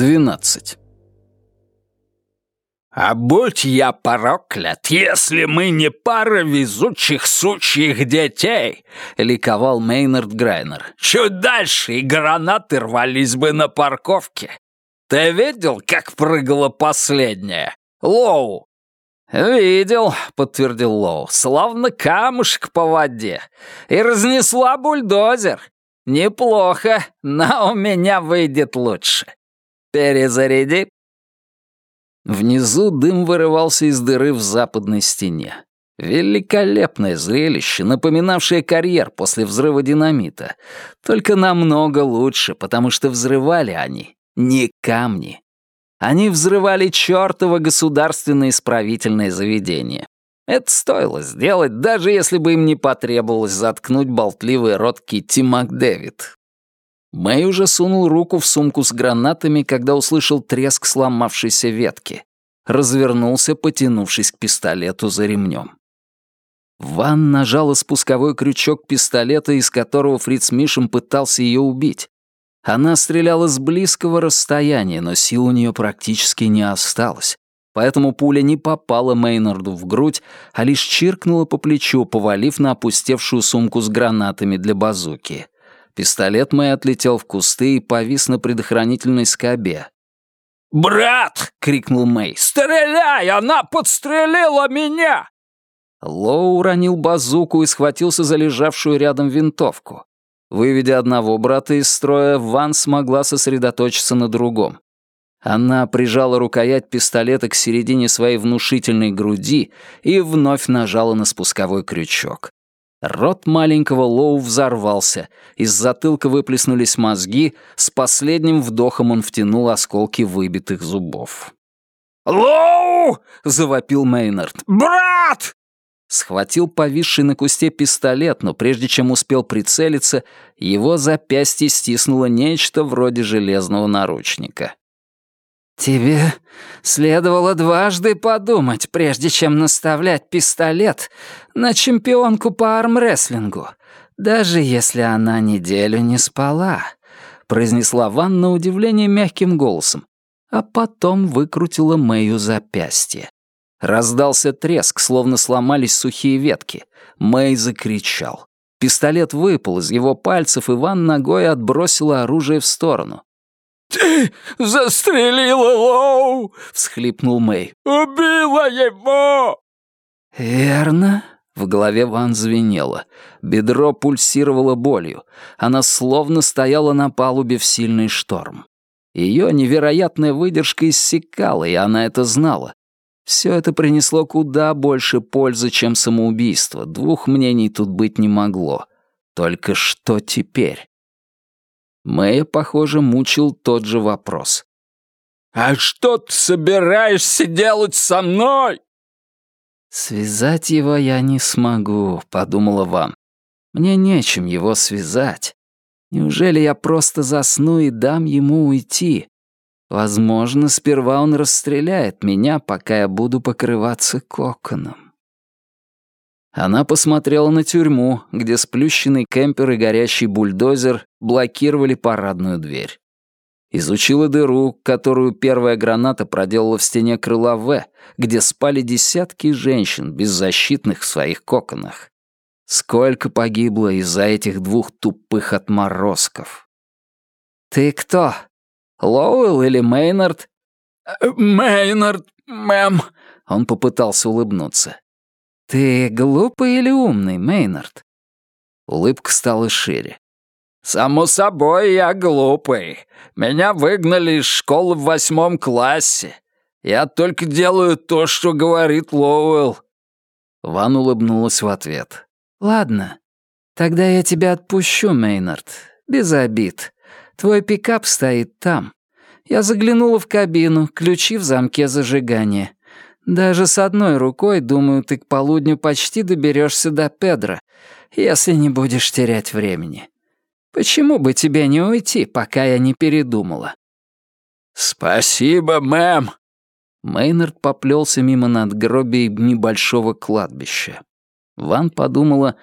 12. «А будь я проклят, если мы не пара везучих сучьих детей!» — ликовал Мейнард Грайнер. «Чуть дальше, и гранаты рвались бы на парковке. Ты видел, как прыгала последняя? Лоу!» «Видел», — подтвердил Лоу, — «словно камушек по воде. И разнесла бульдозер. Неплохо, но у меня выйдет лучше. Перезаряди». Внизу дым вырывался из дыры в западной стене. Великолепное зрелище, напоминавшее карьер после взрыва динамита. Только намного лучше, потому что взрывали они не камни. Они взрывали чёртово государственное исправительное заведение. Это стоило сделать, даже если бы им не потребовалось заткнуть болтливый рот Китти МакДэвид. Мэй уже сунул руку в сумку с гранатами, когда услышал треск сломавшейся ветки. Развернулся, потянувшись к пистолету за ремнем. Ван нажала спусковой крючок пистолета, из которого Фриц Мишем пытался ее убить. Она стреляла с близкого расстояния, но сил у нее практически не осталось. Поэтому пуля не попала Мейнарду в грудь, а лишь чиркнула по плечу, повалив на опустевшую сумку с гранатами для базуки. Пистолет Мэй отлетел в кусты и повис на предохранительной скобе. «Брат!» — крикнул Мэй. «Стреляй! Она подстрелила меня!» Лоу уронил базуку и схватился за лежавшую рядом винтовку. Выведя одного брата из строя, Ван смогла сосредоточиться на другом. Она прижала рукоять пистолета к середине своей внушительной груди и вновь нажала на спусковой крючок. Рот маленького Лоу взорвался, из затылка выплеснулись мозги, с последним вдохом он втянул осколки выбитых зубов. «Лоу!» — завопил Мейнард. «Брат!» Схватил повисший на кусте пистолет, но прежде чем успел прицелиться, его запястье стиснуло нечто вроде железного наручника. «Тебе следовало дважды подумать, прежде чем наставлять пистолет на чемпионку по армрестлингу, даже если она неделю не спала», — произнесла Ван на удивление мягким голосом, а потом выкрутила Мэю запястье. Раздался треск, словно сломались сухие ветки. Мэй закричал. Пистолет выпал из его пальцев, и Ван ногой отбросила оружие в сторону. «Ты застрелила Лоу!» — всхлипнул Мэй. «Убила его!» «Верно?» — в голове Ван звенело. Бедро пульсировало болью. Она словно стояла на палубе в сильный шторм. Ее невероятная выдержка иссякала, и она это знала. Все это принесло куда больше пользы, чем самоубийство. Двух мнений тут быть не могло. Только что теперь? Мэя, похоже, мучил тот же вопрос. «А что ты собираешься делать со мной?» «Связать его я не смогу», — подумала вам. «Мне нечем его связать. Неужели я просто засну и дам ему уйти? Возможно, сперва он расстреляет меня, пока я буду покрываться коконом». Она посмотрела на тюрьму, где сплющенный кемпер и горящий бульдозер блокировали парадную дверь. Изучила дыру, которую первая граната проделала в стене крыла В, где спали десятки женщин, беззащитных в своих коконах. Сколько погибло из-за этих двух тупых отморозков. «Ты кто? Лоуэлл или Мейнард?» «Мейнард, мэм», — он попытался улыбнуться. «Ты глупый или умный, Мейнард?» Улыбка стала шире. «Само собой, я глупый. Меня выгнали из школы в восьмом классе. Я только делаю то, что говорит Лоуэлл». Ван улыбнулась в ответ. «Ладно, тогда я тебя отпущу, Мейнард. Без обид. Твой пикап стоит там. Я заглянула в кабину, ключи в замке зажигания. Даже с одной рукой, думаю, ты к полудню почти доберешься до Педро, если не будешь терять времени. Почему бы тебе не уйти, пока я не передумала?» «Спасибо, мэм!» Мейнард поплелся мимо надгробий небольшого кладбища. Ван подумала,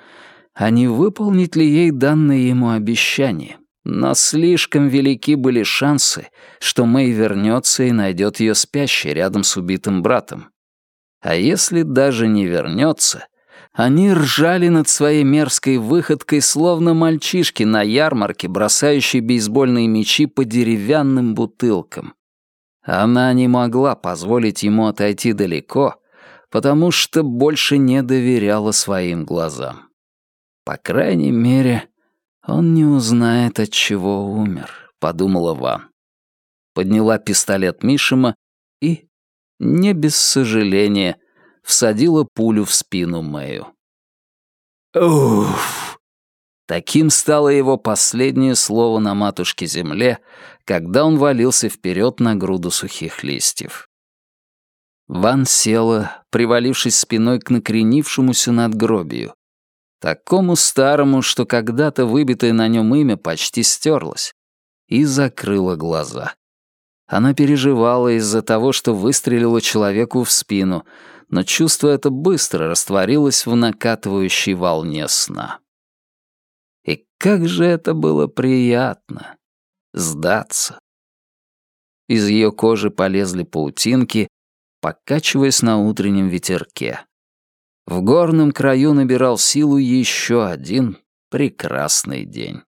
а не выполнит ли ей данное ему обещание. Но слишком велики были шансы, что Мэй вернется и найдет ее спящей рядом с убитым братом. А если даже не вернется, они ржали над своей мерзкой выходкой, словно мальчишки на ярмарке, бросающие бейсбольные мячи по деревянным бутылкам. Она не могла позволить ему отойти далеко, потому что больше не доверяла своим глазам. По крайней мере, он не узнает, от чего умер, подумала Ван. Подняла пистолет Мишима и, не без сожаления, всадила пулю в спину Мэю. Уф! Таким стало его последнее слово на матушке земле, когда он валился вперед на груду сухих листьев. Ван села, привалившись спиной к накренившемуся надгробию, такому старому, что когда-то выбитое на нем имя почти стерлось, и закрыла глаза. Она переживала из-за того, что выстрелила человеку в спину, но чувство это быстро растворилось в накатывающей волне сна. И как же это было приятно — сдаться. Из ее кожи полезли паутинки, покачиваясь на утреннем ветерке. В горном краю набирал силу еще один прекрасный день.